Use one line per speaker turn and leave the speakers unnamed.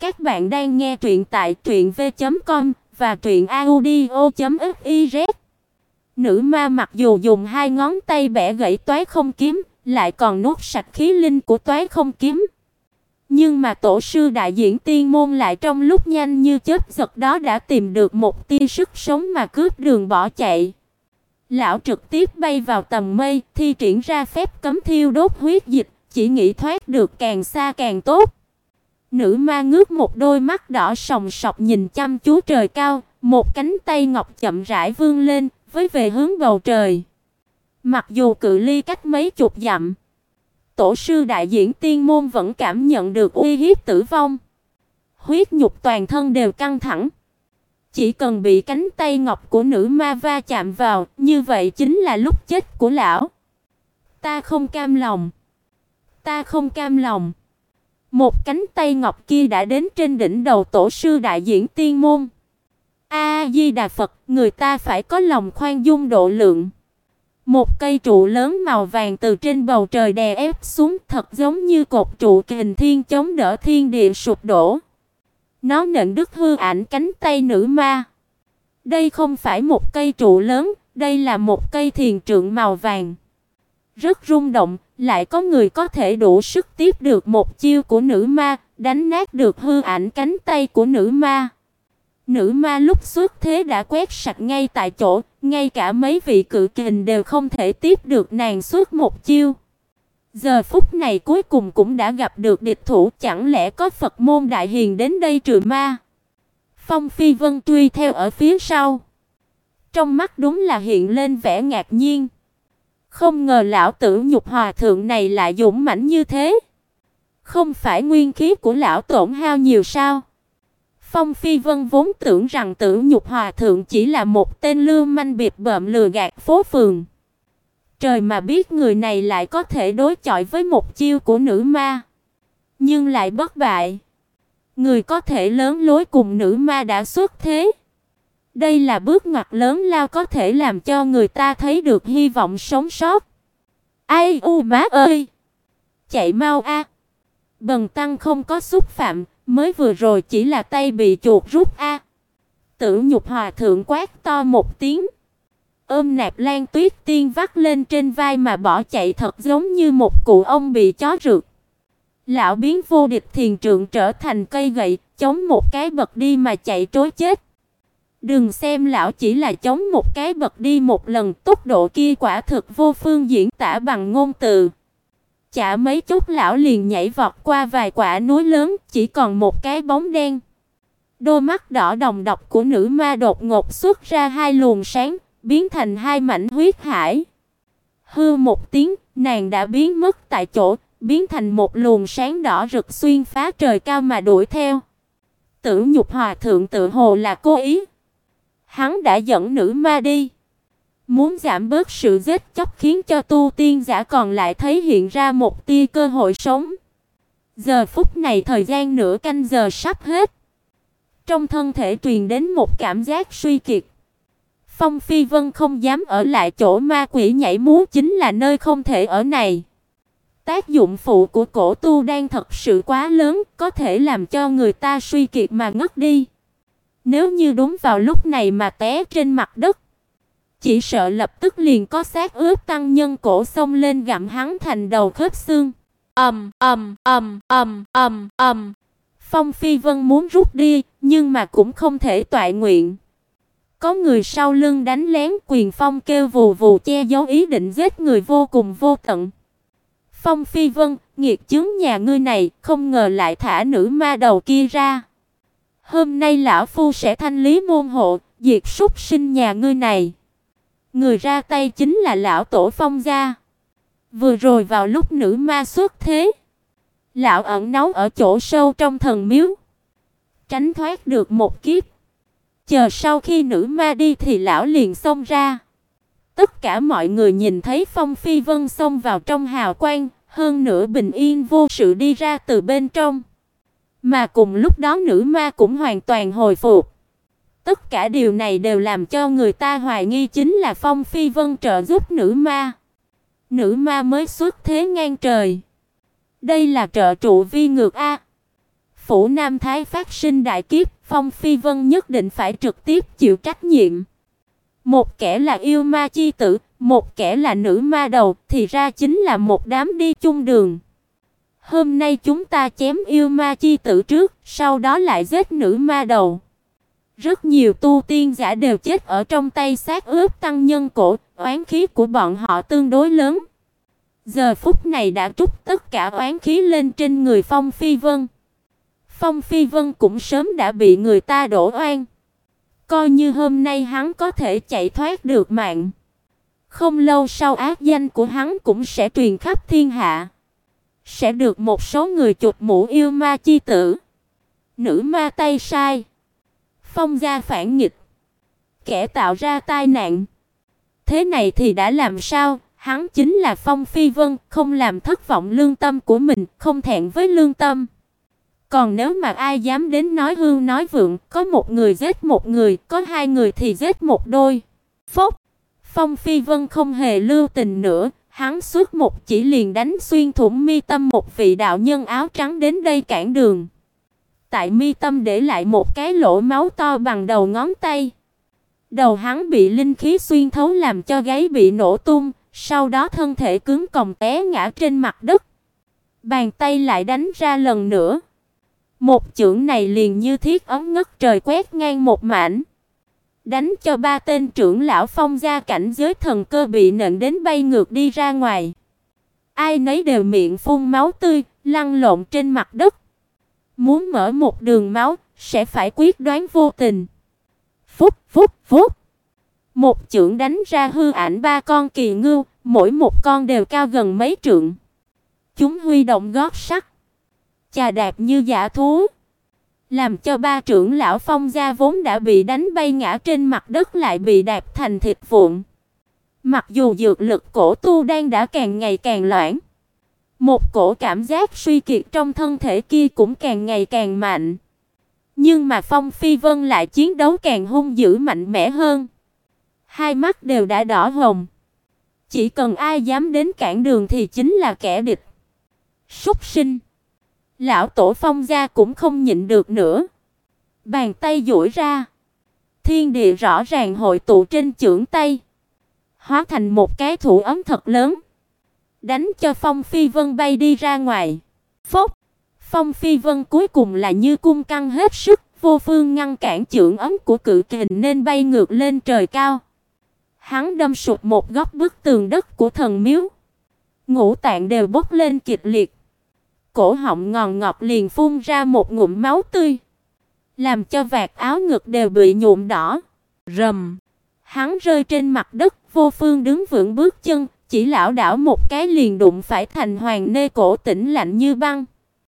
Các bạn đang nghe truyện tại truyệnv.com và truyệnaudio.fiz. Nữ ma mặc dù dùng hai ngón tay bẻ gãy toái không kiếm, lại còn nuốt sạch khí linh của toái không kiếm. Nhưng mà tổ sư đại diễn tiên môn lại trong lúc nhanh như chớp giật đó đã tìm được một tia sức sống mà cướp đường bỏ chạy. Lão trực tiếp bay vào tầm mây, thi triển ra phép cấm thiêu đốt huyết dịch, chỉ nghĩ thoát được càng xa càng tốt. Nữ ma ngước một đôi mắt đỏ sòng sọc nhìn chăm chú trời cao, một cánh tay ngọc chậm rãi vươn lên, với về hướng bầu trời. Mặc dù cự ly cách mấy chục dặm, tổ sư đại diễn tiên môn vẫn cảm nhận được uy hiếp tử vong. Huyết nhục toàn thân đều căng thẳng. Chỉ cần bị cánh tay ngọc của nữ ma va chạm vào, như vậy chính là lúc chết của lão. Ta không cam lòng. Ta không cam lòng. Một cánh tay ngọc kia đã đến trên đỉnh đầu tổ sư đại diễn tiên môn. A Di Đà Phật, người ta phải có lòng khoan dung độ lượng. Một cây trụ lớn màu vàng từ trên bầu trời đè ép xuống, thật giống như cột trụ kình thiên chống đỡ thiên địa sụp đổ. Nó nện đứt hư ảnh cánh tay nữ ma. Đây không phải một cây trụ lớn, đây là một cây thiền trượng màu vàng. Rất rung động, lại có người có thể đủ sức tiếp được một chiêu của nữ ma, đánh nát được hư ảnh cánh tay của nữ ma. Nữ ma lúc xuất thế đã quét sạch ngay tại chỗ, ngay cả mấy vị cự kình đều không thể tiếp được nàng suốt một chiêu. Giờ phút này cuối cùng cũng đã gặp được địch thủ, chẳng lẽ có Phật môn đại hiền đến đây trừ ma? Phong Phi Vân truy theo ở phía sau. Trong mắt đúng là hiện lên vẻ ngạc nhiên. Không ngờ lão tử nhục hòa thượng này lại dũng mãnh như thế. Không phải nguyên khí của lão tổn hao nhiều sao? Phong Phi Vân vốn tưởng rằng Tử Nhục Hòa thượng chỉ là một tên lưu manh biệt bợm lừa gạt phố phường. Trời mà biết người này lại có thể đối chọi với một chiêu của nữ ma, nhưng lại bất bại. Người có thể lớn lối cùng nữ ma đã xuất thế. Đây là bước ngoặt lớn lao có thể làm cho người ta thấy được hy vọng sống sót. Ai u má ơi! Chạy mau a. Bần tăng không có xúc phạm, mới vừa rồi chỉ là tay bị chuột rút a. Tử Nhục Hòa thượng quát to một tiếng, ôm Nạp Lan Tuyết Tiên vắt lên trên vai mà bỏ chạy thật giống như một cụ ông bị chó rượt. Lão biến vô địch thiền trượng trở thành cây gậy, chống một cái bật đi mà chạy trối chết. Đừng xem lão chỉ là chống một cái bật đi một lần, tốc độ kia quả thực vô phương diễn tả bằng ngôn từ. Chả mấy chút lão liền nhảy vọt qua vài quả núi lớn, chỉ còn một cái bóng đen. Đôi mắt đỏ đồng độc của nữ ma đột ngột xuất ra hai luồng sáng, biến thành hai mảnh huyết hải. Hư một tiếng, nàng đã biến mất tại chỗ, biến thành một luồng sáng đỏ rực xuyên phá trời cao mà đuổi theo. Tử Nhục Hòa thượng tự hồ là cố ý. Hắn đã dẫn nữ ma đi, muốn giảm bớt sự giết chóc khiến cho tu tiên giả còn lại thấy hiện ra một tia cơ hội sống. Giờ phút này thời gian nửa canh giờ sắp hết. Trong thân thể truyền đến một cảm giác suy kiệt. Phong Phi Vân không dám ở lại chỗ ma quỷ nhảy múa chính là nơi không thể ở này. Tác dụng phụ của cổ tu đang thật sự quá lớn, có thể làm cho người ta suy kiệt mà ngất đi. Nếu như đúng vào lúc này mà té trên mặt đất, chỉ sợ lập tức liền có xác ướp tăng nhân cổ xông lên gặm hắn thành đầu khớp xương. Ầm ầm ầm ầm ầm ầm. Phong Phi Vân muốn rút đi, nhưng mà cũng không thể toại nguyện. Có người sau lưng đánh lén, Quyền Phong kêu vù vù che giấu ý định giết người vô cùng vô tận. Phong Phi Vân, nghiệt chứng nhà ngươi này, không ngờ lại thả nữ ma đầu kia ra. Hôm nay lão phu sẽ thanh lý môn hộ, diệt súc sinh nhà ngươi này. Người ra tay chính là lão tổ Phong gia. Vừa rồi vào lúc nữ ma xuất thế, lão ẩn náu ở chỗ sâu trong thần miếu, tránh thoát được một kiếp. Chờ sau khi nữ ma đi thì lão liền xông ra. Tất cả mọi người nhìn thấy Phong Phi Vân xông vào trong hào quang, hơn nữa bình yên vô sự đi ra từ bên trong. Mà cùng lúc đó nữ ma cũng hoàn toàn hồi phục. Tất cả điều này đều làm cho người ta hoài nghi chính là Phong Phi Vân trợ giúp nữ ma. Nữ ma mới xuất thế ngang trời. Đây là trợ trụ vi ngược a. phủ Nam Thái phát sinh đại kiếp, Phong Phi Vân nhất định phải trực tiếp chịu trách nhiệm. Một kẻ là yêu ma chi tử, một kẻ là nữ ma đầu, thì ra chính là một đám đi chung đường. Hôm nay chúng ta chém yêu ma chi tử trước, sau đó lại giết nữ ma đầu. Rất nhiều tu tiên giả đều chết ở trong tay sát ướp tăng nhân cổ, oán khí của bọn họ tương đối lớn. Giờ phút này đã trút tất cả oán khí lên trên người Phong Phi Vân. Phong Phi Vân cũng sớm đã bị người ta đổ oan. Coi như hôm nay hắn có thể chạy thoát được mạng. Không lâu sau ác danh của hắn cũng sẽ truyền khắp thiên hạ. Sẽ được một số người chụp mũ yêu ma chi tử. Nữ ma tay sai. Phong gia phản nghịch. Kẻ tạo ra tai nạn. Thế này thì đã làm sao? Hắn chính là Phong Phi Vân, không làm thất vọng lương tâm của mình, không thẹn với lương tâm. Còn nếu mà ai dám đến nói hương nói vượng, có một người giết một người, có hai người thì giết một đôi. Phốc, Phong Phi Vân không hề lưu tình nữa, hắn xuất một chỉ liền đánh xuyên thủng mi tâm một vị đạo nhân áo trắng đến đây cản đường. Tại mi tâm để lại một cái lỗ máu to bằng đầu ngón tay. Đầu hắn bị linh khí xuyên thấu làm cho gáy bị nổ tung, sau đó thân thể cứng còng té ngã trên mặt đất. Bàn tay lại đánh ra lần nữa. Một chưởng này liền như thiết ống ngất trời quét ngang một mảnh. Đánh cho ba tên trưởng lão phong gia cảnh giới thần cơ bị nện đến bay ngược đi ra ngoài. Ai nấy đều miệng phun máu tươi, lăn lộn trên mặt đất. Muốn mở một đường máu, sẽ phải quyết đoán vô tình. Phúc phúc phúc. Một chưởng đánh ra hư ảnh ba con kỳ ngưu, mỗi một con đều cao gần mấy trượng. Chúng huy động gót sắt, chà đạp như giả thú, làm cho ba trưởng lão Phong gia vốn đã bị đánh bay ngã trên mặt đất lại bị đạp thành thịt vụn. Mặc dù dược lực cổ tu đang đã càng ngày càng loãng, một cổ cảm giác suy kiệt trong thân thể kia cũng càng ngày càng mạnh. Nhưng mà Phong Phi Vân lại chiến đấu càng hung dữ mạnh mẽ hơn. Hai mắt đều đã đỏ hồng. Chỉ cần ai dám đến cản đường thì chính là kẻ địch. Súc sinh. Lão tổ Phong gia cũng không nhịn được nữa. Bàn tay duỗi ra, thiên địa rõ ràng hội tụ trên chưởng tay, hóa thành một cái thủ ấm thật lớn, đánh cho Phong Phi Vân bay đi ra ngoài. Phốc, Phong Phi Vân cuối cùng là như cung căng hết sức, vô phương ngăn cản chưởng ấm của cự kình nên bay ngược lên trời cao. Hắn đâm sụp một góc bức tường đất của thần miếu. Ngũ tạng đều bốc lên kịch liệt. Cổ họng ngòn ngọt liền phun ra một ngụm máu tươi, làm cho vạt áo ngực đều bị nhuộm đỏ. Rầm, hắn rơi trên mặt đất, vô phương đứng vững bước chân, chỉ lảo đảo một cái liền đụng phải thành hoàng nê cổ tĩnh lạnh như băng.